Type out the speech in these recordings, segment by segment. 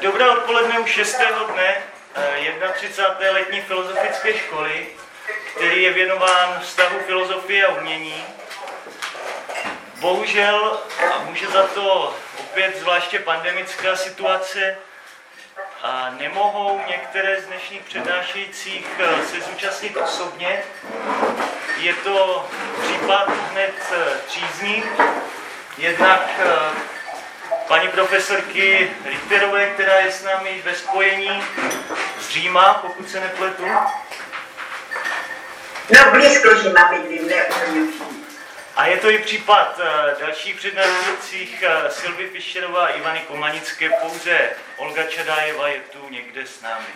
Dobré odpoledne už 6. dne 31. letní filozofické školy, který je věnován vztahu filozofie a umění. Bohužel, a může za to opět zvláště pandemická situace, a nemohou některé z dnešních přednášejících eh, se zúčastnit osobně. Je to případ hned eh, třízní. Jednak eh, paní profesorky Richterové, která je s námi ve spojení z Říma, pokud se nepletu. No blízko Říma bydlím, ne a je to i případ uh, dalších přednášejících uh, Silvy Fischerová a Ivany Komanické, pouze Olga Čadájeva je tu někde s námi.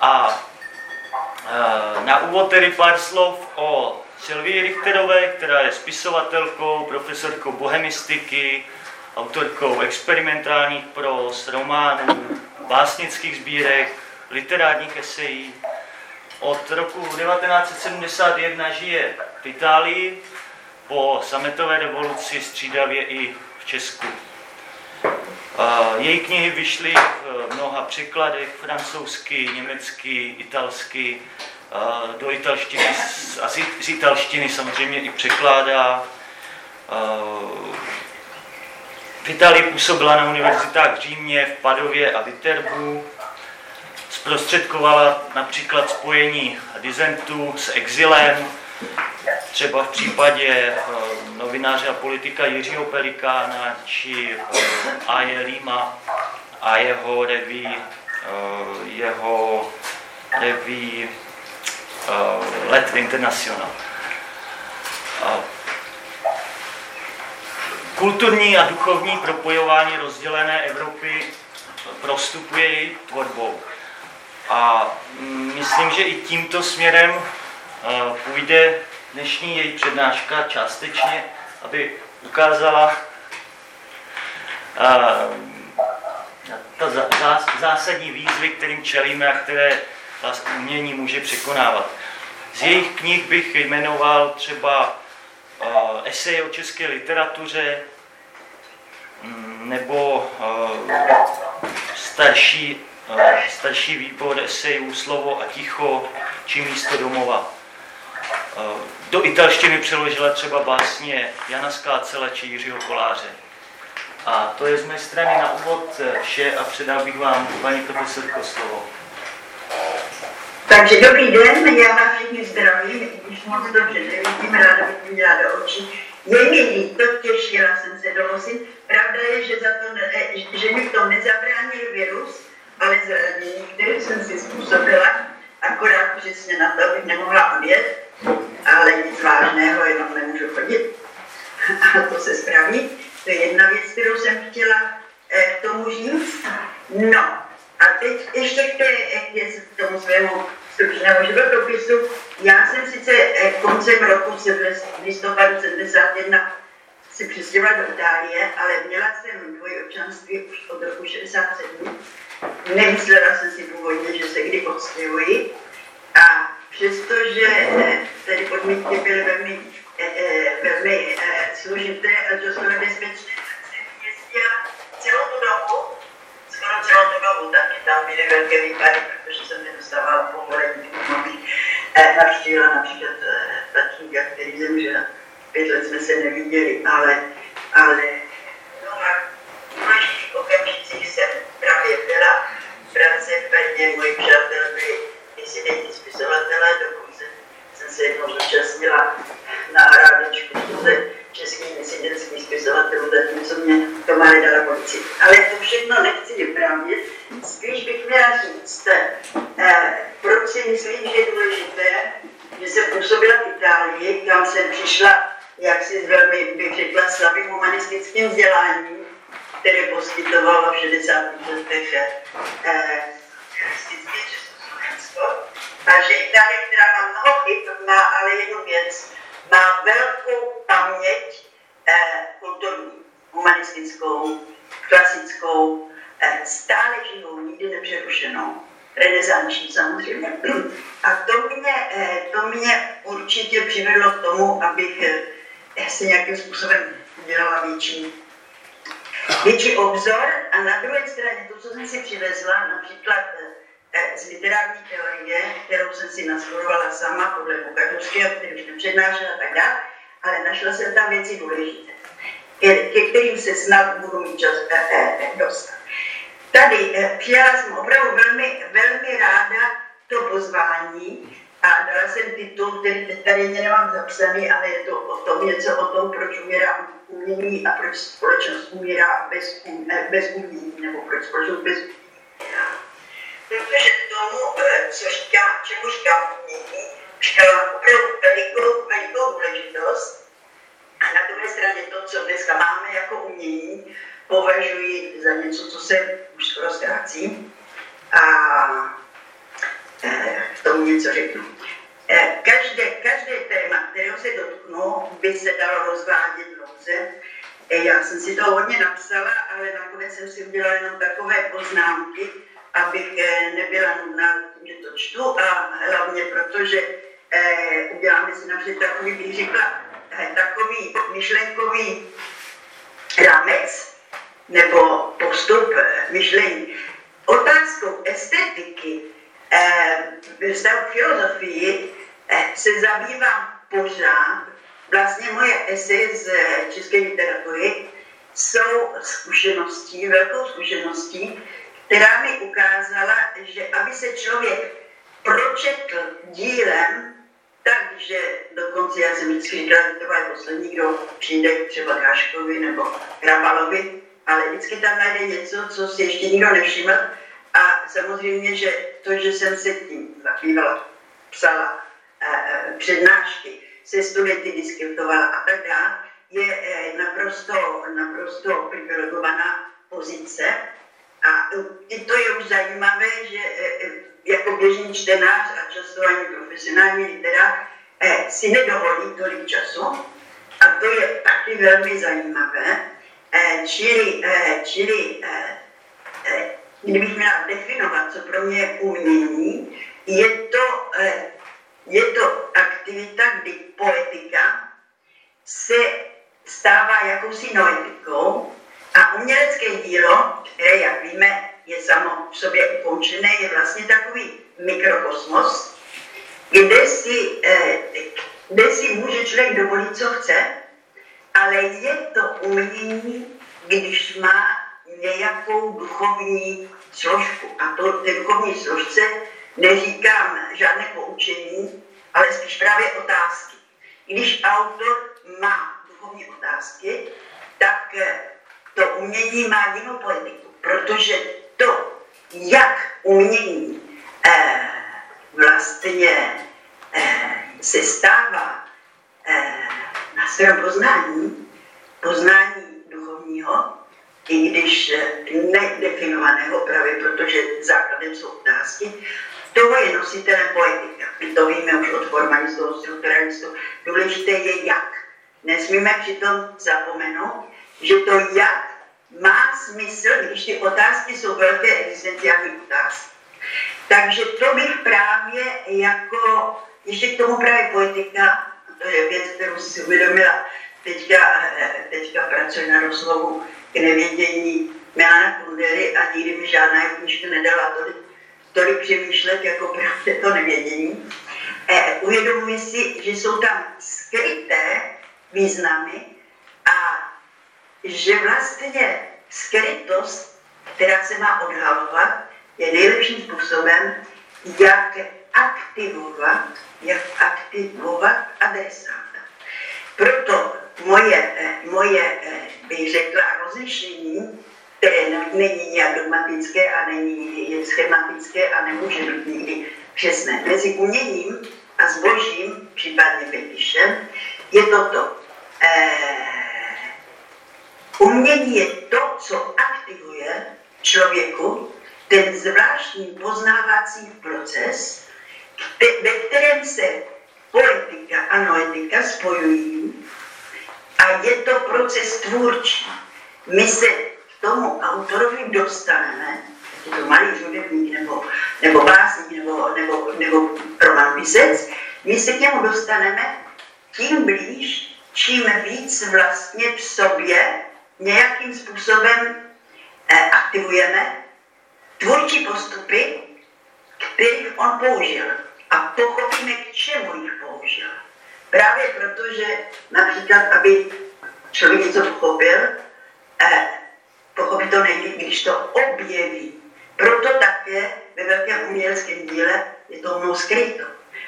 A uh, na úvod tedy pár slov o Silvii Richterové, která je spisovatelkou, profesorkou bohemistiky, autorkou experimentálních pros, románů, básnických sbírek, literárních esejí. Od roku 1971 žije v Itálii, po sametové revoluci střídavě i v Česku. Její knihy vyšly v mnoha překladech, francouzsky, německy, italsky, do italštiny a z italštiny samozřejmě i překládá. V Itálii působila na univerzitách v Římě, v Padově a Viterbu. Zprostředkovala například spojení dizentů s exilem, třeba v případě eh, novináře a politika Jiřího Pelikána či eh, A.J. Lima a jeho reví, eh, jeho reví Let International. Kulturní a duchovní propojování rozdělené Evropy prostupuje její tvorbou. A myslím, že i tímto směrem půjde dnešní její přednáška částečně, aby ukázala ta zásadní výzvy, kterým čelíme a které vás umění může překonávat. Z jejich knih bych jmenoval třeba esej o české literatuře mm, nebo starší, starší výbor esejů Slovo a ticho či místo domova. Do italštiny přeložila třeba básně Jana Skácela či Jiřího Koláře. A to je z mé strany na úvod vše a předal bych vám, paní profesorko, slovo. Takže dobrý den, já vás všichni zdravím, když moc dobře nevidím, ráda bych viděla do očí. Je mi líto, těšila jsem se do nosy. Pravda je, že, za to, ne, že mi v tom nezabránil virus, ale zranění, které jsem si způsobila, akorát přesně na to, abych nemohla odjet ale nic vážného, jenom nemůžu chodit. A to se spraví. To je jedna věc, kterou jsem chtěla eh, k tomu říct. No, a teď ještě k, té, k tomu svému stručnému životopisu. Já jsem sice eh, koncem roku v listopadu 71 se přestěhovala do Itálie, ale měla jsem dvojí občanství už od roku 67. Nemyslela jsem si původně, že se kdy odstěhuji. A přestože eh, tedy podmínky byly velmi, eh, velmi složité a dost nebezpečné, tak jsem jezdila celou tu dobu, celou tu dobu, taky tam byly velké výpady, protože jsem nedostávala povolení, abych navštívila například tatínka, který zemřel. Pět let jsme se neviděli, ale, ale no a v mnohých okamžicích jsem právě byla v Brance, v Brně, moji přátelé byli disidenti spisovatelé, dokonce jsem se jednou zúčastnila na rádečku schůze českých disidentských spisovatelů, zatímco mě to má nedala policie. Ale to všechno nechci vyprávět, spíš bych měla říct, eh, proč si myslím, že je důležité, že jsem působila v Itálii, kam jsem přišla, jak si velmi bych řekla, slabým humanistickým vzděláním, které poskytovalo v 60. letech eh, takže Itálie, která má mnoho chyb, má ale jednu věc, má velkou paměť eh, kulturní, humanistickou, klasickou, eh, stále živou, nikdy nepřerušenou, renesanční samozřejmě. A to mě, eh, to mě určitě přivedlo k tomu, abych eh, se nějakým způsobem udělala větší větší obzor a na druhé straně to, co jsem si přivezla, například eh, z literární teorie, kterou jsem si nastudovala sama podle Bukadovského, který už nepřednášela a tak dále, ale našla jsem tam věci důležité, ke, kterým se snad budu mít čas eh, eh, dostat. Tady eh, přijala jsem opravdu velmi, velmi ráda to pozvání a dala jsem titul, který tady mě nemám zapsaný, ale je to o tom něco o tom, proč umírá umění a proč společnost umírá bez, bez umění, nebo proč společnost bez umění. Protože tomu, co říká, čemu říká umění, říkala opravdu velikou, velikou důležitost. A na druhé straně to, co dneska máme jako umění, považuji za něco, co se už skoro ztrácí. A e, k tomu něco řeknu. E, každé, každé téma, kterého se dotknu, by se dalo rozvádět dlouze. E, já jsem si to hodně napsala, ale nakonec jsem si udělala jenom takové poznámky, abych nebyla nudná že to čtu a hlavně protože uděláme si například takový, bych řekla, takový myšlenkový rámec, nebo postup eh, myšlení. Otázkou estetiky eh, ve vztahu filozofii eh, se zabývám pořád. Vlastně moje esy z české literatury jsou zkušeností, velkou zkušeností, která mi ukázala, že aby se člověk pročetl dílem, takže dokonce já jsem vždycky říkala, že to je poslední, kdo přijde třeba Káškovi nebo Hrabalovi, ale vždycky tam najde něco, co si ještě nikdo nevšiml. A samozřejmě, že to, že jsem se tím zabývala, psala eh, přednášky, se studenty diskutovala a tak dále, je eh, naprosto, naprosto privilegovaná pozice. A i to je už zajímavé, že eh, jako běžný čtenář a často ani profesionální literát si nedovolí tolik času. A to je taky velmi zajímavé, čili, čili kdybych měla definovat, co pro mě je umění, je to, je to aktivita, kdy poetika se stává jakousi noetikou a umělecké dílo, které, jak víme, je samo v sobě ukončené, je vlastně takový mikrokosmos, kde si, kde si může člověk dovolit, co chce, ale je to umění, když má nějakou duchovní složku. A to té duchovní složce neříkám žádné poučení, ale spíš právě otázky. Když autor má duchovní otázky, tak eh, to umění má jinou politiku, protože to, jak umění eh, vlastně eh, se stává eh, na svém poznání, poznání duchovního, i když nedefinovaného právě, protože základem jsou otázky, toho je nositelem poetika. My to víme už od formalistů, od strukturalistů. Důležité je jak. Nesmíme přitom zapomenout, že to jak má smysl, když ty otázky jsou velké existenciální otázky. Takže to bych právě jako, ještě k tomu právě poetika, to je věc, kterou si uvědomila teďka, teďka pracuji na rozlovu k nevědění Milana Kundely a nikdy mi žádná knížka nedala tolik, tolik přemýšlet jako právě to nevědění. E, uvědomuji si, že jsou tam skryté významy a že vlastně skrytost, která se má odhalovat, je nejlepším způsobem, jak aktivovat, jak aktivovat adresáta. Proto moje, eh, moje eh, bych řekla, rozlišení, které není nějak dogmatické a není je schematické a nemůže být nikdy přesné. Mezi uměním a zbožím, případně fetišem, je toto. Eh, umění je to, co aktivuje člověku ten zvláštní poznávací proces, ve kterém se politika a noetika spojují a je to proces tvůrčí. My se k tomu autorovi dostaneme, je to malý hudebník nebo, nebo básník nebo, nebo, nebo romanpisec, my se k němu dostaneme tím blíž, čím víc vlastně v sobě nějakým způsobem eh, aktivujeme tvůrčí postupy, kterých on použil a pochopíme, k čemu jich použil. Právě proto, že například, aby člověk něco pochopil, eh, pochopit to nejde, když to objeví. Proto také ve velkém uměleckém díle je to mnou skryto.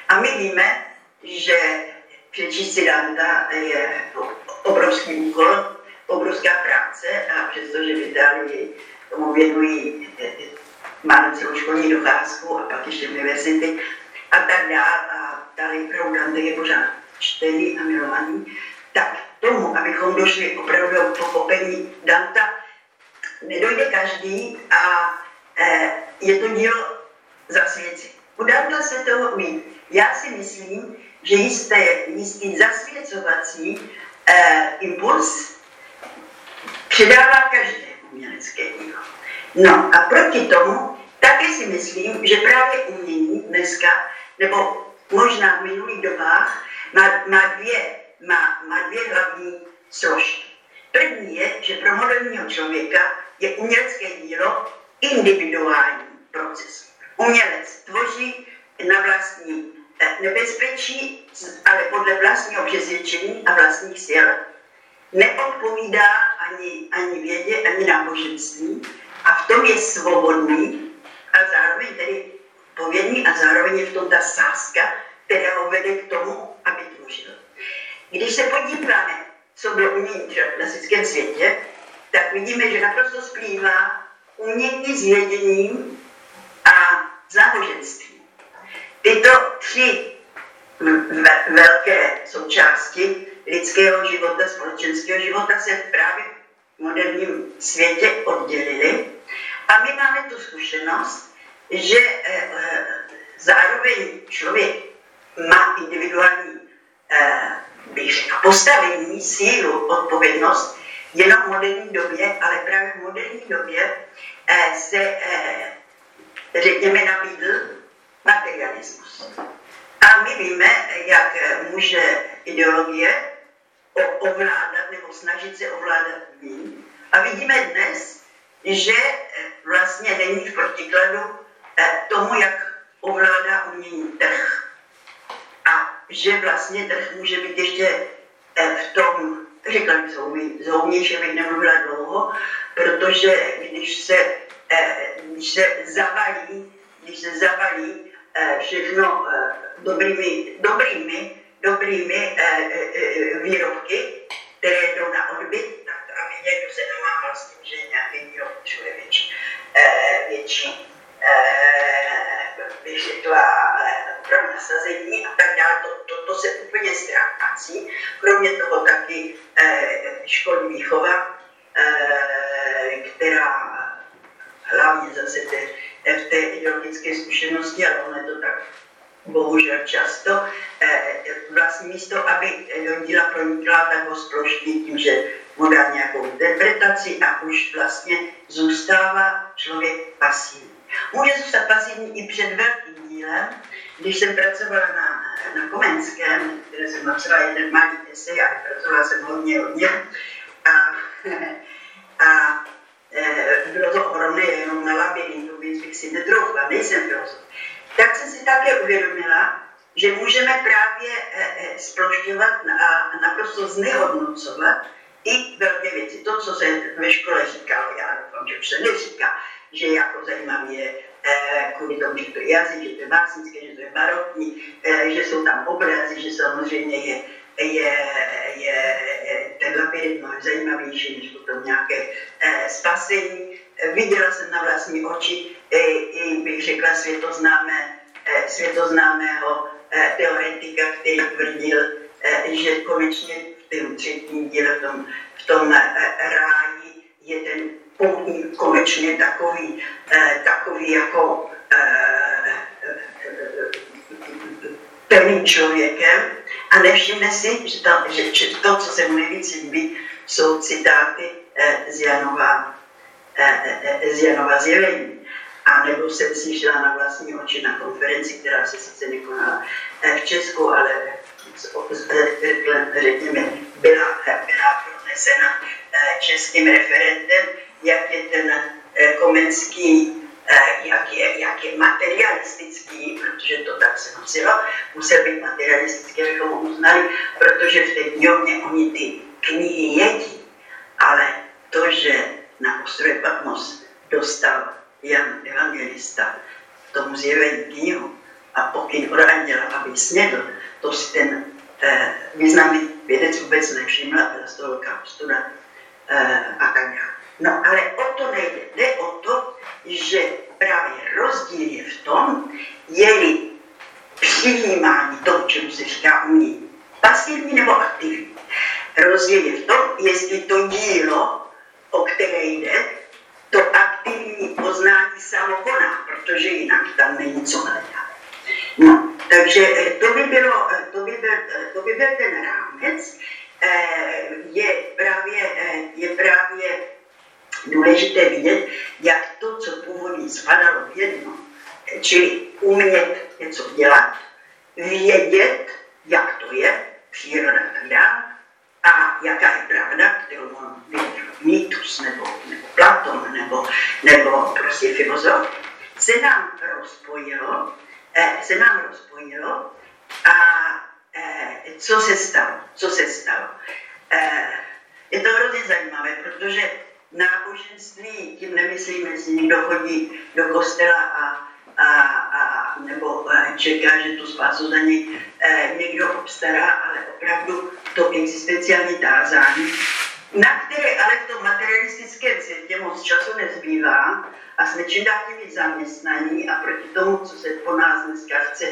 A my víme, že přečíst si Danta je obrovský úkol, obrovská práce a přestože v Itálii tomu věnují, máme celou školní docházku a pak ještě univerzity a tak dále a tady pro Dante je pořád čtený a milovaný, tak tomu, abychom došli opravdu k pochopení Danta, nedojde každý a e, je to dílo zasvěcení. U Danta se toho umí. Já si myslím, že jisté, jistý zasvěcovací e, impuls předává každé umělecké dílo. No a proti tomu také si myslím, že právě umění dneska, nebo možná v minulých dobách, má, má, dvě, má, má dvě hlavní složky. První je, že pro moderního člověka je umělecké dílo individuální proces. Umělec tvoří na vlastní nebezpečí, ale podle vlastního přesvědčení a vlastních sil. Neodpovídá ani, ani vědě, ani náboženství a v tom je svobodný a zároveň tedy povědný a zároveň je v tom ta sázka, která ho vede k tomu, aby tvořil. Když se podíváme, co bylo umění třeba v klasickém světě, tak vidíme, že naprosto splývá umění s věděním a záboženstvím. Tyto tři velké součásti lidského života, společenského života se právě v moderním světě oddělily. A my máme tu zkušenost, že eh, eh, zároveň člověk má individuální eh, bych řekla, postavení, sílu, odpovědnost, jenom v moderní době, ale právě v moderní době se, řekněme, nabídl materialismus. A my víme, jak může ideologie ovládat nebo snažit se ovládat ní. A vidíme dnes, že vlastně není v protikladu tomu, jak ovládá umění trh a že vlastně trh může být ještě v tom, říkal bych zoumější, abych nemluvila dlouho, protože když se, když se zavalí, když se zavalí všechno dobrými, dobrými, dobrými výrobky, které jdou na odbyt, tak aby někdo se namáhal s tím, že nějaký výrobek je větší, větší bych řekla, pro nasazení a tak dále, to, to, to se úplně ztrácí. Kromě toho taky školní výchova, která hlavně zase te, v té ideologické zkušenosti, ale ono je to tak bohužel často, vlastně místo, aby do díla pronikla, tak ho sploští tím, že mu dá nějakou interpretaci a už vlastně zůstává člověk pasivní. Může zůstat pasivní i před velkým dílem. Když jsem pracovala na, na Komenském, kde jsem napsala jeden malý esej, ale pracovala jsem hodně, hodně. A, a e, bylo to ohromné jenom na labirintu, víc bych si netroufla, nejsem filozof. Tak jsem si také uvědomila, že můžeme právě e, e, splošťovat a naprosto znehodnocovat i velké věci. To, co se ve škole říkalo, já doufám, že už se neříká, že jako zajímavý je eh, kvůli tomu, že to je jazyk, že to je básnické, že to je barokní, eh, že jsou tam obrazy, že samozřejmě je, je, je ten labirint mnohem zajímavější než potom nějaké eh, spasení. Viděla jsem na vlastní oči i, bych řekla, světoznámé, světoznámého teoretika, který tvrdil, že konečně v tom třetím díle, v tom, v tom ráji je ten poutník konečně takový, eh, takový jako eh, pevným člověkem a nevšimne si, že to, že, že to co se mu nejvíc líbí, jsou citáty eh, z Janova, eh, eh, z Janova zjevení. A nebo jsem slyšela na vlastní oči na konferenci, která se sice nekonala eh, v Česku, ale řekněme, byla, byla pro vznesena českým referentem, jak je ten Komenský jak je, jak je materialistický, protože to tak se nosilo, musel být materialistický, abychom ho uznali, protože v té knihovně oni ty knihy jedí, ale to, že na ostrově Patmos dostal Jan Evangelista tomu zjevení knihu a pokyn od anděla, aby snědl, to si ten eh, významný vědec vůbec nevšiml a z toho velká ostuda eh, a tak dále. No ale o to nejde. Jde o to, že právě rozdíl je v tom, je-li přijímání toho, čemu se říká umění, pasivní nebo aktivní. Rozdíl je v tom, jestli to dílo, o které jde, protože jinak tam není co hledat. No, takže to by, bylo, to by, byl, to by byl ten rámec, eh, je právě, eh, je právě důležité vidět, jak to, co původně spadalo v jedno, čili umět něco dělat, vědět, jak to je, příroda tak dále, a jaká je pravda, kterou on věděl mýtus nebo, nebo Platon nebo, nebo prostě filozof, se nám rozpojilo, eh, se nám rozpojilo a eh, co se stalo? Co se stalo? Eh, je to hrozně zajímavé, protože náboženství, tím nemyslím, jestli někdo chodí do kostela a, a, a nebo čeká, že tu spásu za něj někdo obstará, ale opravdu to existenciální tázání, na které ale v tom materialistickém světě moc času nezbývá a jsme čím dál tím zaměstnaní a proti tomu, co se po nás dneska chce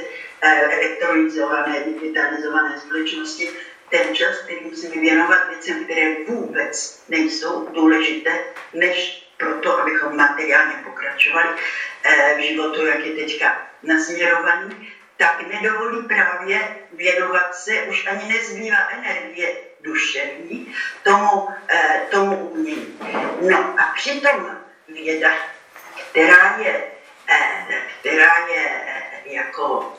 eh, elektronizované, digitalizované společnosti, ten čas, který musíme věnovat věcem, které vůbec nejsou důležité, než proto, abychom materiálně pokračovali eh, v životu, jak je teďka nasměrovaný, tak nedovolí právě věnovat se, už ani nezbývá energie duševní tomu, eh, tomu umění. No a přitom věda, která je, eh, která je jako,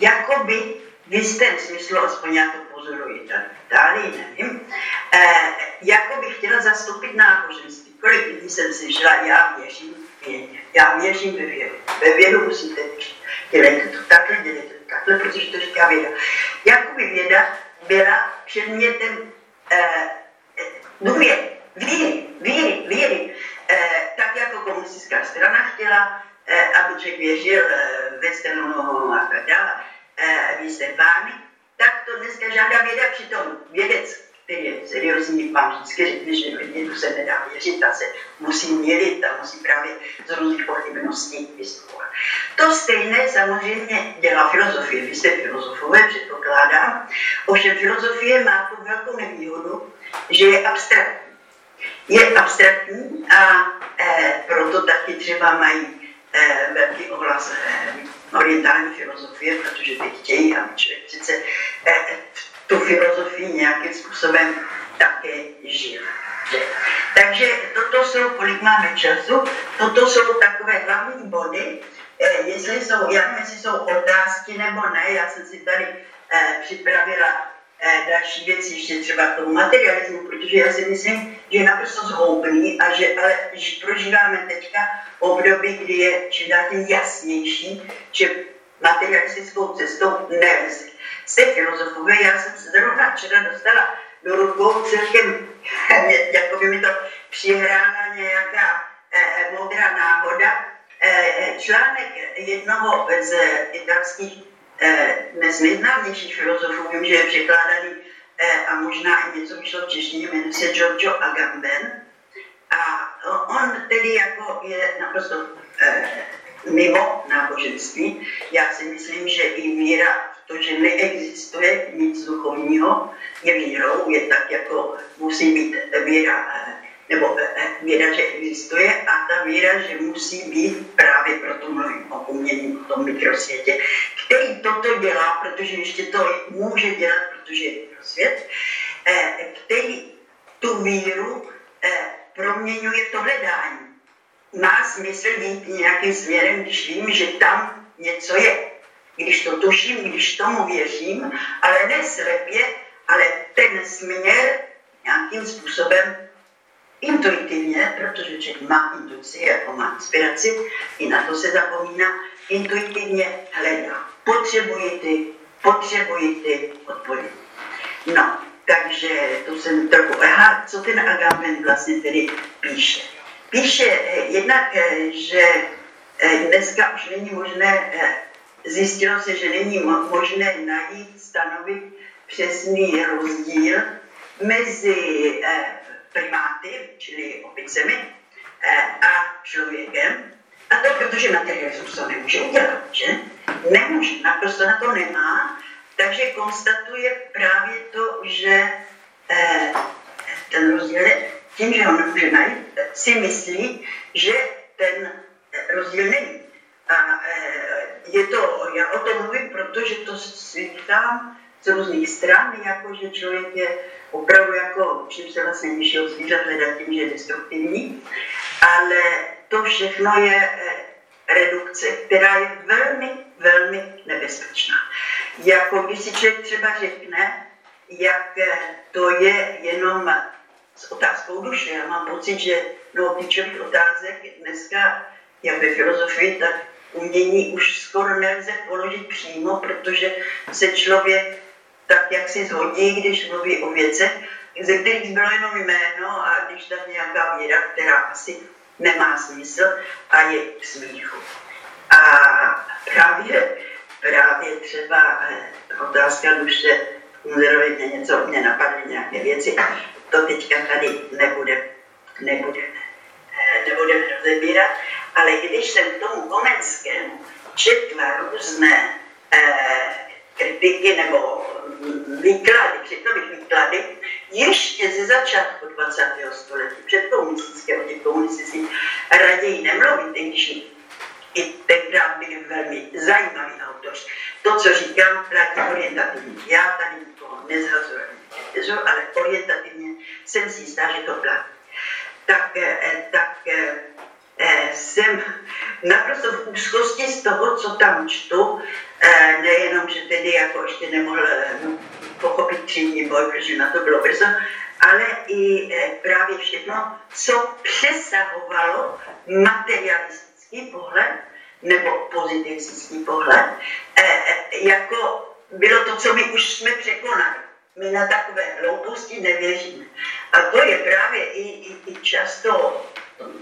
jakoby v jistém smyslu, aspoň já to pozoruji tady, nevím, eh, jako bych chtěla zastoupit náboženství. Kolik lidí jsem slyšela, já věřím já věřím ve vědu. Ve vědu musíte věřit. Dělejte to takhle, dělejte to takhle, protože to říká věda. Jakoby věda byla předmětem eh, důvěry, víry, víry, víry. Eh, tak jako komunistická strana chtěla, eh, aby člověk věřil eh, ve stranu a tak dále eh, jste pány, tak to dneska žádá věda, přitom vědec, je seriózní, vám vždycky řekne, že vědu se nedá věřit, ta se musí mělit, ta musí právě z různých pochybností vystupovat. To stejné samozřejmě dělá filozofie. Vy jste filozofové, předpokládám. Ovšem filozofie má tu velkou nevýhodu, že je abstraktní. Je abstraktní a e, proto taky třeba mají e, velký ohlas e, orientální filozofie, protože ty chtějí, aby člověk filozofii nějakým způsobem také žil. Takže toto jsou, kolik máme času, toto jsou takové hlavní body, eh, jestli jsou, já jestli jsou otázky nebo ne, já jsem si tady eh, připravila Eh, další věci, ještě třeba k tomu materialismu, protože já si myslím, že je naprosto zhoubný a že ale prožíváme teďka období, kdy je čím dál tím jasnější, že materialistickou cestou nelze. Jste filozofové, já jsem se zrovna včera dostala do rukou celkem, jako by mi to přihrála nějaká eh, modrá náhoda, eh, článek jednoho z italských Eh, nejznámějších filozofů, vím, že je překládaný eh, a možná i něco vyšlo v češtině, jmenuje se Giorgio Agamben. A on tedy jako je naprosto eh, mimo náboženství. Já si myslím, že i víra to, že neexistuje nic duchovního, je vírou, je tak jako musí být víra nebo eh, eh, víra, že existuje a ta víra, že musí být právě proto mluvím o umění, o tom mikrosvětě, který toto dělá, protože ještě to může dělat, protože je mikrosvět, eh, který tu víru proměňuje to hledání. Má smysl jít nějakým směrem, když vím, že tam něco je. Když to tuším, když tomu věřím, ale ne slepě, ale ten směr nějakým způsobem intuitivně, protože člověk má intuici, jako má inspiraci, i na to se zapomíná, intuitivně hledá. Potřebuji ty, potřebuji ty odpovědi. No, takže to jsem trochu, aha, co ten Agamben vlastně tedy píše. Píše eh, jednak, eh, že eh, dneska už není možné, zjistilo se, že není možné najít, stanovit přesný rozdíl mezi primáty, čili opicemi, a člověkem. A to protože materialismus to nemůže udělat, že? Nemůže, naprosto na to nemá. Takže konstatuje právě to, že eh, ten rozdíl je tím, že ho nemůže najít, si myslí, že ten rozdíl není. A eh, je to, já o tom mluvím, protože to slychám z různých stran, jako že člověk je opravdu jako, čím se vlastně nižšího zvířat hledat tím, že je destruktivní, ale to všechno je eh, redukce, která je velmi, velmi nebezpečná. Jako když si člověk třeba řekne, jak eh, to je jenom s otázkou duše. Já mám pocit, že no, klíčových otázek dneska, jak ve filozofii, tak umění už skoro nelze položit přímo, protože se člověk tak, jak si zhodí, když mluví o věcech, ze kterých bylo jenom jméno a když tam nějaká věda, která asi nemá smysl a je k smíchu. A právě, právě třeba eh, otázka duše Kunzerovi mě něco, mě napadly nějaké věci, to teďka tady nebude, nebude, eh, nebudeme rozebírat, ale když jsem tomu Komenskému četla různé eh, kritiky nebo výklady, přitom výklady, ještě ze začátku 20. století, před komunistickým, těch komunistických raději nemluvit, i když i tenkrát byli velmi zajímavý autoři. To, co říkám, platí orientativně. Já tady nikoho nezhazuji, ale orientativně jsem si jistá, že to platí. Tak, eh, tak eh, jsem naprosto v úzkosti z toho, co tam čtu, nejenom, že tedy jako ještě nemohl pochopit třídní boj, protože na to bylo brzo, ale i právě všechno, co přesahovalo materialistický pohled nebo pozitivistický pohled, jako bylo to, co my už jsme překonali. My na takové hlouposti nevěříme. A to je právě i, i, i často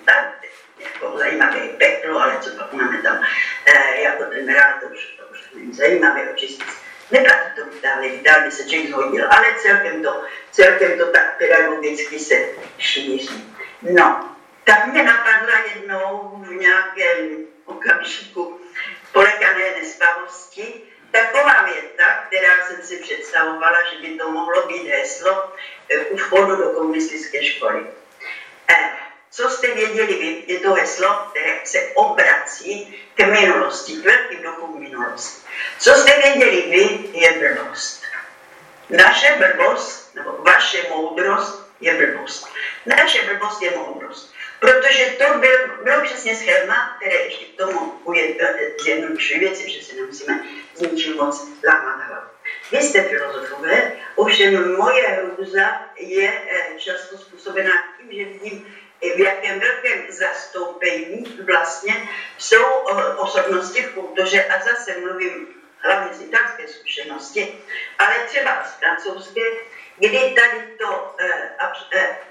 tak, jako zajímavé peklo, ale co pak máme tam, e, jako ten rád, to už, to už není zajímavé očistit. Neplatí to dále, dál by se člověk zhodil, ale celkem to, celkem to tak pedagogicky se šíří. No, tak mě napadla jednou v nějakém okamžiku polekané nespavosti, taková věta, která jsem si představovala, že by to mohlo být heslo u vchodu do komunistické školy. Eh, co jste věděli vy, je to heslo, které se obrací k minulosti, k velkým duchům minulosti. Co jste věděli vy, je blbost. Naše blbost, nebo vaše moudrost je blbost. Naše blbost je moudrost. Protože to byl, bylo přesně schéma, které ještě k tomu zjednodušuje věci, že si nemusíme s ničím moc lámat hlavu. Vy jste filozofové, ovšem moje hrůza je eh, často způsobená tím, že vidím, v jakém velkém zastoupení vlastně jsou eh, osobnosti v kultuře a zase mluvím hlavně z italské zkušenosti, ale třeba z francouzské, kdy tady to eh, a,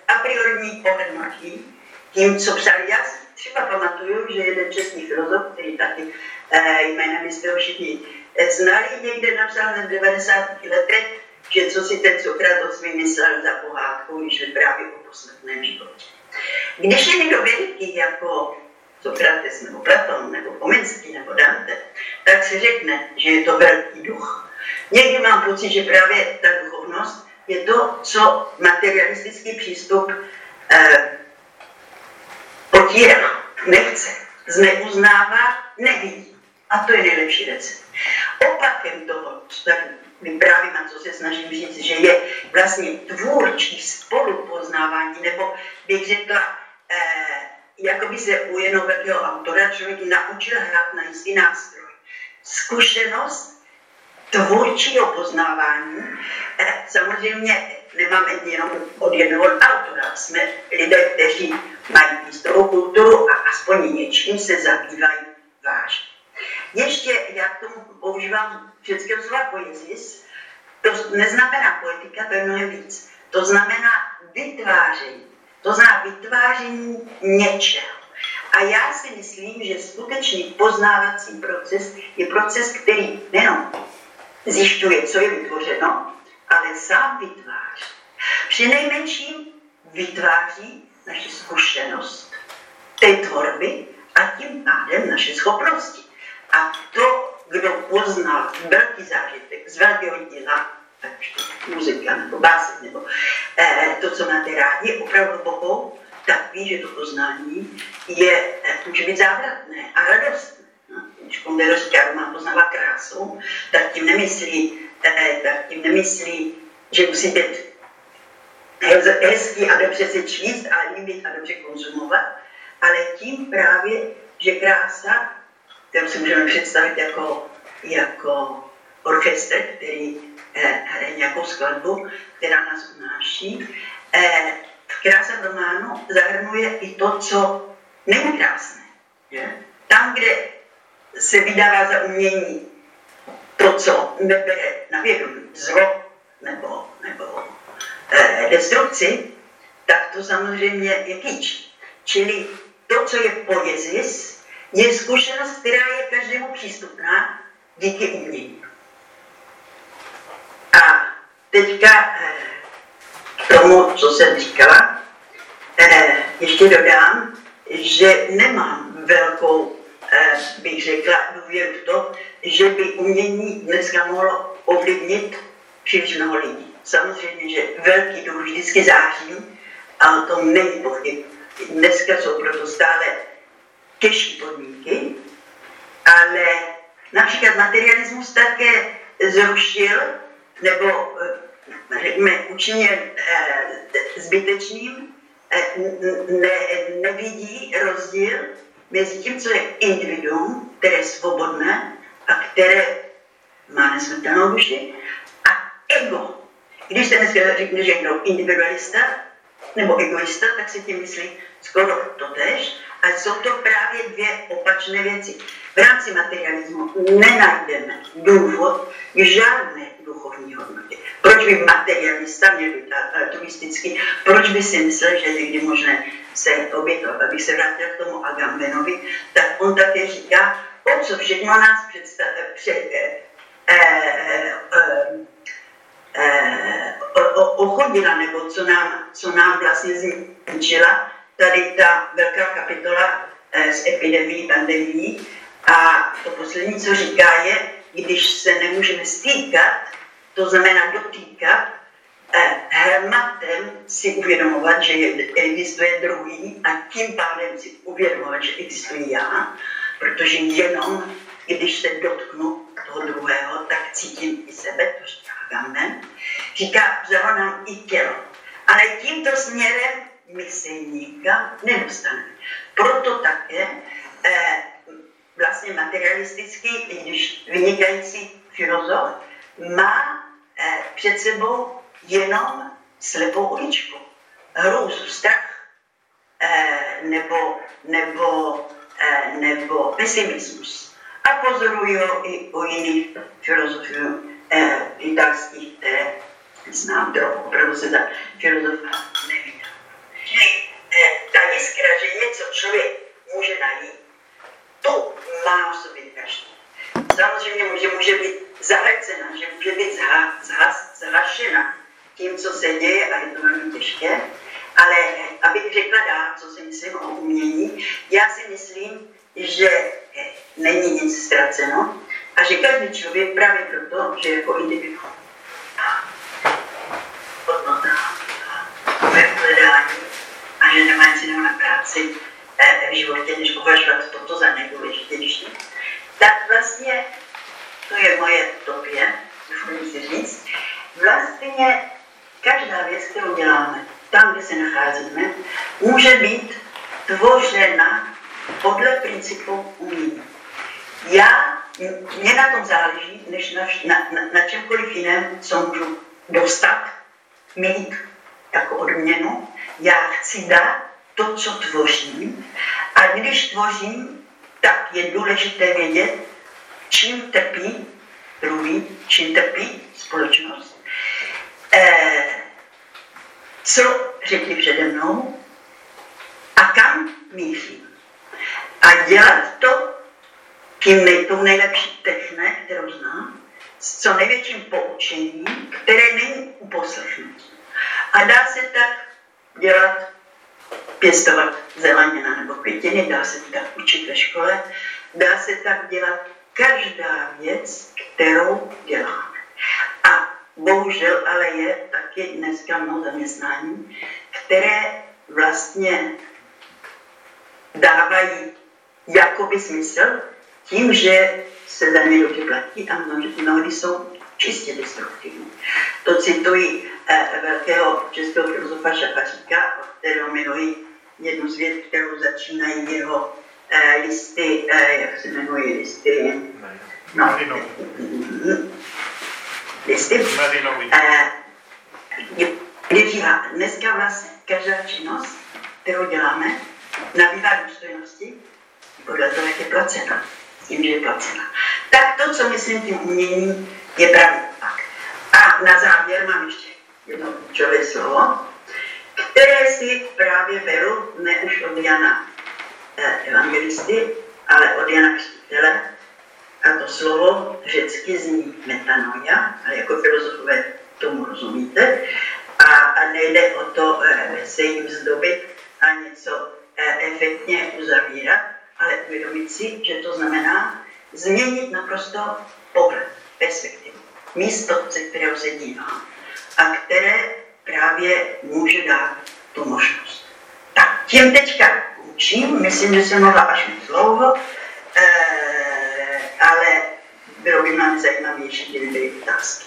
a priorní pohled tím, co psal. Já třeba pamatuju, že jeden český filozof, který taky eh, jménem byste ho všichni eh, znali, někde napsal na 90. letech, že co si ten Sokratos vymyslel za pohádku, když vypráví o posledném životě. Když je někdo veliký jako Sokrates nebo Platon nebo Komenský nebo Dante, tak se řekne, že je to velký duch. Někdy mám pocit, že právě ta duchovnost je to, co materialistický přístup eh, potírá, nechce, zneuznává, nevidí. A to je nejlepší recept. Opakem toho, co tady vyprávím a co se snažím říct, že je vlastně tvůrčí spolupoznávání, nebo bych řekla, eh, jako by se u jednoho velkého autora člověk naučil hrát na jistý nástroj. Zkušenost tvůrčího poznávání, eh, samozřejmě nemáme jenom od jednoho autora. Jsme lidé, kteří mají jistou kulturu a aspoň něčím se zabývají. Ještě já k tomu používám českého slova poezis, to neznamená poetika, to je mnohem víc. To znamená vytváření. To znamená vytváření něčeho. A já si myslím, že skutečný poznávací proces je proces, který nejenom zjišťuje, co je vytvořeno, ale sám vytváří. Při nejmenším vytváří naši zkušenost té tvorby a tím pádem naše schopnosti. A to, kdo poznal velký zážitek z velkého díla, ať muzika nebo báseň, nebo eh, to, co máte rádi, opravdu bohou, tak ví, že to poznání je, eh, může být závratné a radostné. No, když Kundera říká, má poznává krásu, tak tím nemyslí, eh, tak tím nemyslí, že musí být hezký a dobře se číst a líbit a dobře konzumovat, ale tím právě, že krása, kterou si můžeme představit jako, jako orchestr, který eh, nějakou skladbu, která nás unáší, eh, krása románu zahrnuje i to, co není krásné. Že? Tam, kde se vydává za umění to, co nebere na vědomí, zlo nebo, nebo eh, destrukci, tak to samozřejmě je kýč. Čili to, co je poezis, je zkušenost, která je každému přístupná díky umění. A teďka eh, tomu, co jsem říkala, eh, ještě dodám, že nemám velkou, eh, bych řekla, důvěru v to, že by umění dneska mohlo ovlivnit příliš mnoho lidí. Samozřejmě, že velký duch vždycky září, ale to není pochyb. Dneska jsou proto stále těžké podmínky, ale například materialismus také zrušil nebo řekněme, učinil eh, zbytečným, eh, ne, nevidí rozdíl mezi tím, co je individuum, které je svobodné a které má nesmrtelnou duši, a ego. Když se dneska řekne, že někdo individualista nebo egoista, tak si tím myslí skoro totež, a jsou to právě dvě opačné věci. V rámci materialismu nenajdeme důvod k žádné duchovní hodnotě. Proč by materialista měl být altruistický? Proč by si myslel, že někdy možné se obětovat? Abych se vrátil k tomu Agambenovi, tak on také říká, o co všechno nás představuje, před, eh, eh, eh, ochodila, nebo co nám, co nám vlastně zničila, tady ta velká kapitola z epidemii, pandemii. A to poslední, co říká, je, když se nemůžeme stýkat, to znamená dotýkat, eh, hmatem si uvědomovat, že existuje druhý a tím pádem si uvědomovat, že existuje já, protože jenom když se dotknu toho druhého, tak cítím i sebe, to říká Gamben. Říká, vzalo nám i tělo. Ale tímto směrem my se nikam nedostaneme. Proto také eh, vlastně materialistický, i když vynikající filozof, má eh, před sebou jenom slepou uličku, hrůzu, strach, eh, nebo, nebo, eh, nebo pesimismus. A pozorují i u jiných filozofů eh, italských, které znám opravdu se za filozofa nevydám. Ta jiskra, že něco člověk může najít, to má v sobě každý. Samozřejmě může, může být zahlcena, že může být zha, zha, zhašena tím, co se děje a je to velmi těžké. Ale abych řekla dál, co si myslím o umění, já si myslím, že není nic ztraceno a že každý člověk právě proto, že jako individuum hodnota ve hledání nemá nic jiného na práci eh, v životě, než považovat toto za nejdůležitější, tak vlastně to je moje utopie, můžu si říct, vlastně každá věc, kterou děláme, tam, kde se nacházíme, může být tvořena podle principu umění. Já, mě na tom záleží, než na, na, na, na čemkoliv jiném, co můžu dostat mít jako odměnu, já chci dát to, co tvořím. A když tvořím, tak je důležité vědět, čím trpí druhý, čím trpí společnost, eh, co řekli přede mnou a kam mířím. A dělat to tím nej, tou nejlepší techne, kterou znám, s co největším poučením, které není uposlechnutí. A dá se tak dělat, pěstovat zelenina nebo květiny, dá se tak učit ve škole, dá se tak dělat každá věc, kterou děláme. A bohužel ale je taky dneska mnoho zaměstnání, které vlastně dávají jakoby smysl tím, že se za ně platí a mnohdy jsou čistě destruktivní. To cituji velkého českého filozofa Šapaříka, o kterého jmenuji jednu z věd, kterou začínají jeho eh, listy, eh, jak se jmenují listy? No, listy. Eh, kdy říká, dneska vlastně každá činnost, kterou děláme, nabývá důstojnosti podle toho, jak je placena. Tím, že je placena. Tak to, co myslím tím uměním, je pravý pak. A na závěr mám ještě jedno čové slovo, které si právě beru ne už od Jana eh, evangelisty, ale od Jana Křtitele. A to slovo řecky zní metanoia, ale jako filozofové tomu rozumíte. A, a nejde o to eh, se jim zdobit a něco eh, efektně uzavírat, ale uvědomit si, že to znamená změnit naprosto pohled, perspektivu, místo, ze kterého se dívám a které právě může dát tu možnost. Tak, tím teďka učím, myslím, že jsem mohla až moc dlouho, e, ale bylo by nám zajímavější, kdyby byly otázky.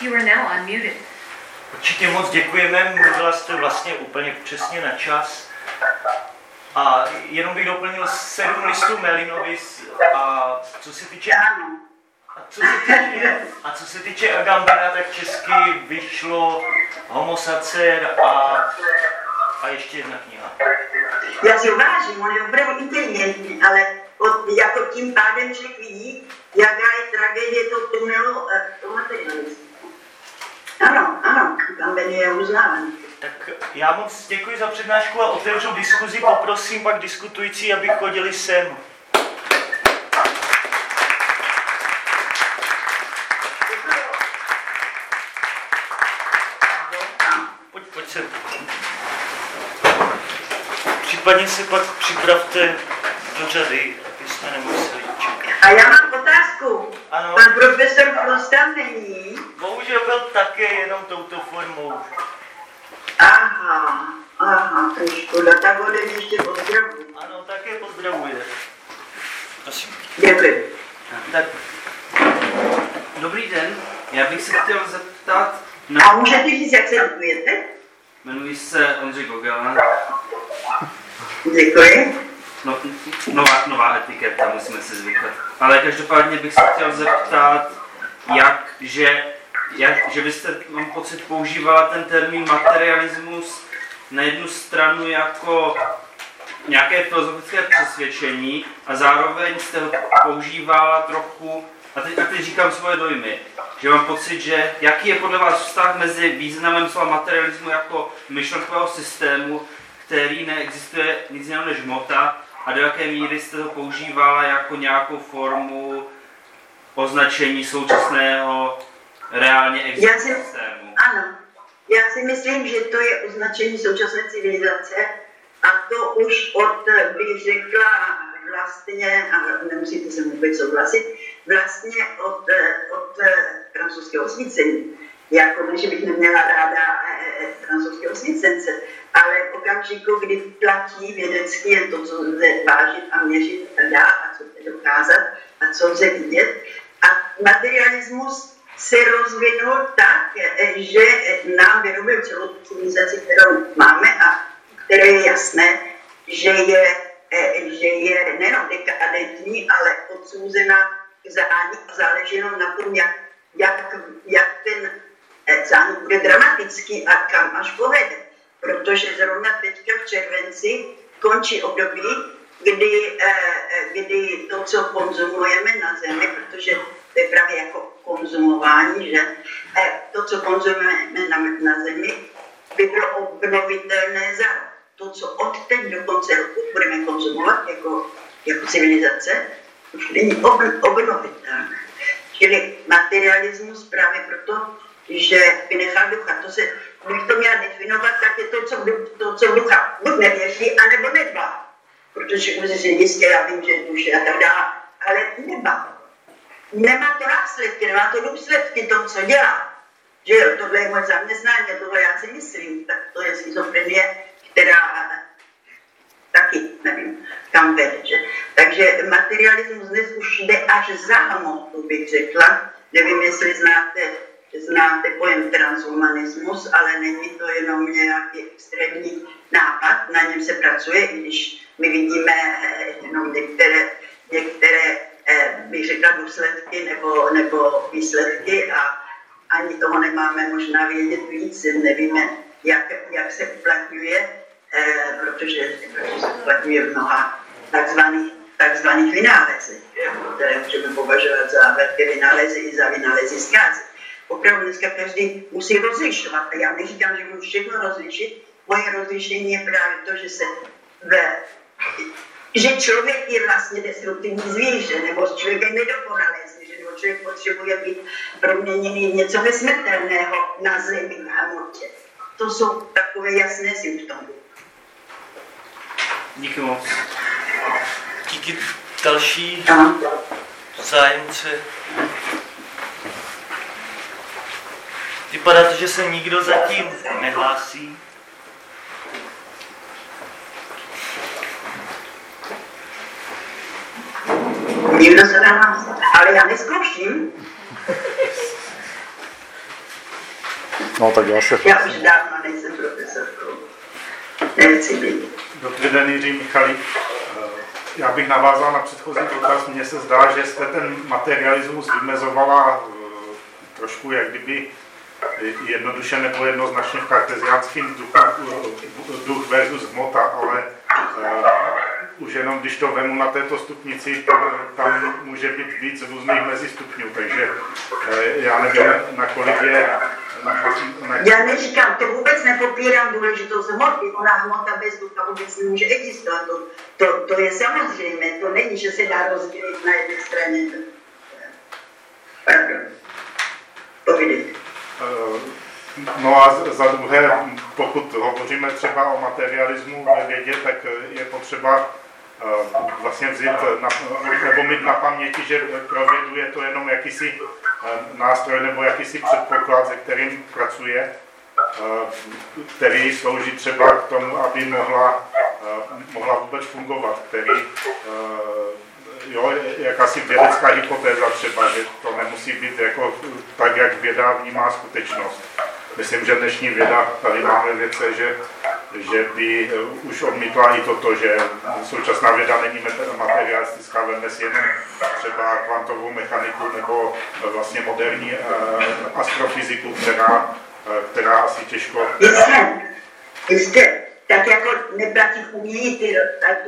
You are now unmuted. Určitě moc děkujeme, mluvila jste vlastně úplně přesně na čas. A jenom bych doplnil sedm listů Melinovis a co se týče... A co se týče, a co se týče Agambera, tak česky vyšlo Homo Sacer a, a ještě jedna kniha. Já si uvážím, on je opravdu inteligentní, ale od, jako tím pádem člověk vidí, jaká je tragédie toho tunelu a toho materialismu. Ano, ano, Agamben je uznávaný. Tak já moc děkuji za přednášku a otevřu diskuzi. Poprosím pak diskutující, aby chodili sem. Případně se pak připravte do řady, aby jsme nemuseli čekat. A já mám otázku. Ano. Pan profesor Prostan není? Bohužel byl také jenom touto formou. Aha, aha, to je škoda, tak ode mě ještě pozdravuji. Ano, také pozdravuje. Prosím. Děkuji. Tak Dobrý den, já bych se chtěl zeptat, A na, můžete říct, jak se jmenujete? jmenuji se Ondřej Gogelan, Děkuji. no, nová, nová etiketa, musíme si zvykat. Ale každopádně bych se chtěl zeptat, jak, že, jak, že byste, mám pocit, používala ten termín materialismus na jednu stranu jako nějaké filozofické přesvědčení a zároveň jste ho používala trochu, a teď, a teď říkám svoje dojmy, že mám pocit, že jaký je podle vás vztah mezi významem slova materialismu jako myšlenkového systému, který neexistuje nic jiného než hmota, a do jaké míry jste to používala jako nějakou formu označení současného reálně existujícího systému. Ano, já si myslím, že to je označení současné civilizace a to už od, bych řekla, vlastně, a nemusíte se vůbec souhlasit, vlastně od, eh, od eh, francouzského osvícení. Jako že bych neměla ráda eh, eh, francouzské osvícence, ale v okamžiku, kdy platí vědecky jen to, co lze vážit a měřit a dá a co lze dokázat a co lze vidět. A materialismus se rozvinul tak, že nám vyrobil celou civilizaci, kterou máme a které je jasné, že je, že je nejenom dekadentní, ale odsouzena k zánik a záleží jenom na tom, jak, jak, jak ten eh, zánik bude dramatický a kam až povede. Protože zrovna teďka v červenci končí období, kdy, eh, eh, kdy to, co konzumujeme na zemi, protože to je právě jako konzumování, že to, co konzumujeme na, na zemi, by bylo obnovitelné za to, co od teď do konce roku budeme konzumovat jako, jako civilizace, už není ob, obnovitelné. Čili materialismus právě proto, že vynechal ducha. To se, když to měla definovat, tak je to, co, to, co ducha buď nevěří, anebo nedbá. Protože už si jistě, já vím, že je duše a tak dále, ale nedbá. Nemá to následky, nemá to důsledky to, co dělá. Že jo, tohle je moje zaměstnání, tohle já si myslím, tak to je schizofrenie, která taky nevím, kam vede. Že? Takže materialismus dnes už jde až za hmotu, bych řekla. Nevím, jestli znáte, znáte pojem transhumanismus, ale není to jenom nějaký extrémní nápad, na něm se pracuje, i když my vidíme eh, jenom některé, některé eh, bych řekla, důsledky nebo, nebo výsledky a ani toho nemáme možná vědět víc, nevíme, jak, jak se uplatňuje Eh, protože, protože se uplatňuje v mnoha takzvaných, takzvaných vynálezech, které můžeme považovat za velké vynálezy i za vynálezy zkázy. Opravdu dneska každý musí rozlišovat. A já neříkám, že můžu všechno rozlišit. Moje rozlišení je právě to, že se ve, že člověk je vlastně destruktivní zvíře, nebo člověk je nedokonalé zvíře, nebo člověk potřebuje být proměněný něco nesmrtelného na zemi, na hmotě. To jsou takové jasné symptomy. Díky moc. Díky další zájemce. Vypadá to, že se nikdo zatím nehlásí. Nikdo se nehlásí, ale já neskouším. No tak já se... Já už dávno nejsem profesorkou. Nechci být. Dobrý den, Jiří Michalík. Eh, já bych navázal na předchozí dotaz. Mně se zdá, že jste ten materialismus vymezovala eh, trošku jak kdyby jednoduše nebo jednoznačně v karteziánském duchu, eh, duch versus hmota, ale už jenom když to vemu na této stupnici, tam může být víc různých mezistupňů, takže já nevím, nakolik je já neříkám, to vůbec nepopírám důležitost hmoty, ona hmota bez ducha vůbec nemůže existovat, to, to, to je samozřejmé, to není, že se dá rozdělit na jedné straně. Pardon. Povídejte. Eh, no a za druhé, pokud hovoříme třeba o materialismu ve vědě, tak je potřeba eh, vlastně vzít na, nebo mít na paměti, že pro vědu je to jenom jakýsi nástroj nebo jakýsi předpoklad, se kterým pracuje, který slouží třeba k tomu, aby mohla, mohla vůbec fungovat, který jo, jakási vědecká hypotéza třeba, že to nemusí být jako tak, jak věda vnímá skutečnost. Myslím, že dnešní věda, tady máme věce, že, že by eh, už odmítla i toto, že současná věda není materialistická, veme si jenom třeba kvantovou mechaniku nebo vlastně moderní astrofyziku, která, která asi těžko... Jistě. Tak jako neplatí umění ty,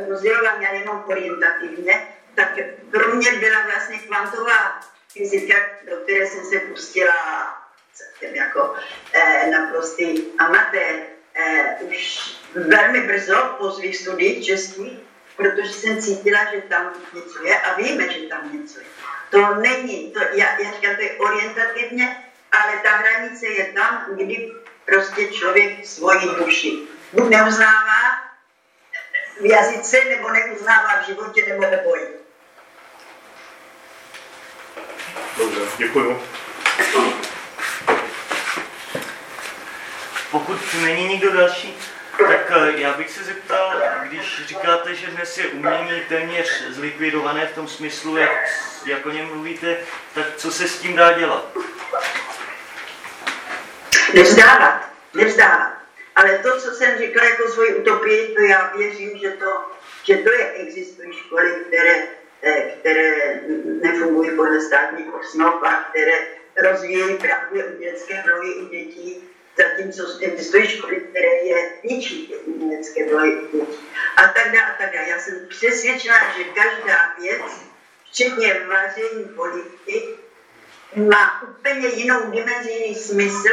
rozdělování, ale jenom orientativně, tak pro mě byla vlastně kvantová fyzika, do které jsem se pustila jsem jako eh, naprostý amatér. Eh, už velmi brzo po svých studiích českých, protože jsem cítila, že tam něco je a víme, že tam něco je. To není, to, já, já říkám, to je orientativně, ale ta hranice je tam, kdy prostě člověk svoji duši buď neuznává v jazyce, nebo neuznává v životě, nebo obojí. Dobře, děkuju. Pokud není nikdo další, tak eh, já bych se zeptal, když říkáte, že dnes je umění téměř zlikvidované v tom smyslu, jak, jak o něm mluvíte, tak co se s tím dá dělat? Nevzdávat, nevzdávat. Ale to, co jsem říkala jako svoji utopii, to já věřím, že to, že to je, existují školy, které, které nefungují podle státních osnov a které rozvíjejí právě umělecké vlohy u dětí, zatímco existují školy, které je ničí umělecké vlohy u dětí. A tak dále, a tak dále. Já jsem přesvědčená, že každá věc, včetně vaření polívky, má úplně jinou dimenzi, jiný smysl,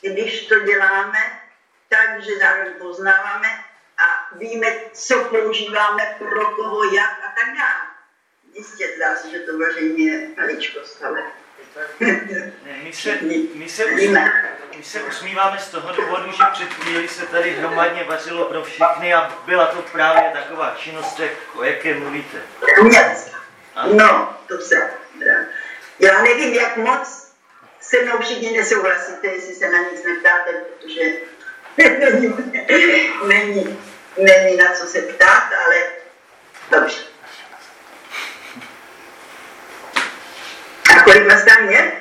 když to děláme tak, že zároveň poznáváme a víme, co používáme, pro koho, jak a tak dále. Jistě zdá se, že to vaření je maličkost, ale Ne, my, se, my, se, us- víme. my se usmíváme z toho důvodu, že před chvíli se tady hromadně vařilo pro všechny a byla to právě taková činnost, o jaké mluvíte. No, to se. Já nevím, jak moc se mnou všichni nesouhlasíte, jestli se na nic neptáte, protože není, není, není na co se ptát, ale dobře. Kolik vás tam je?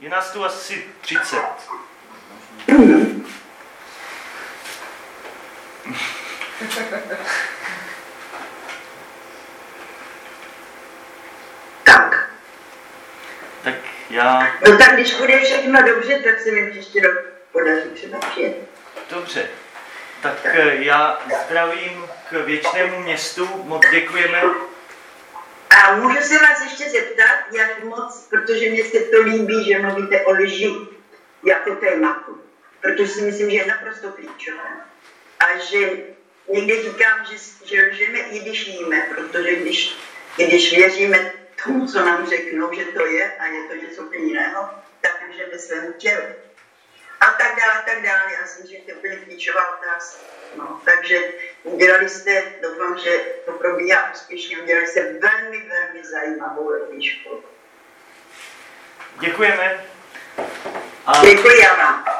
Je nás tu asi 30. Tak. Tak já, No tak když bude všechno dobře, tak se mi příští rok podaří třeba přijet. dobře. Tak eh, já zdravím k věčnému městu, moc děkujeme. A můžu se vás ještě zeptat, jak moc, protože mě se to líbí, že mluvíte o lži jako tématu, protože si myslím, že je naprosto klíčové. A že někdy říkám, že, že lžeme i když víme, protože když, když věříme tomu, co nám řeknou, že to je a je to něco jiného, tak lžeme svému tělu. A tak dále, a tak dále. Já si myslím, že to je úplně klíčová otázka. No, takže udělali jste, doufám, že to probíhá úspěšně, udělali jste velmi, velmi zajímavou letní školu. Děkujeme. A Děkuji vám.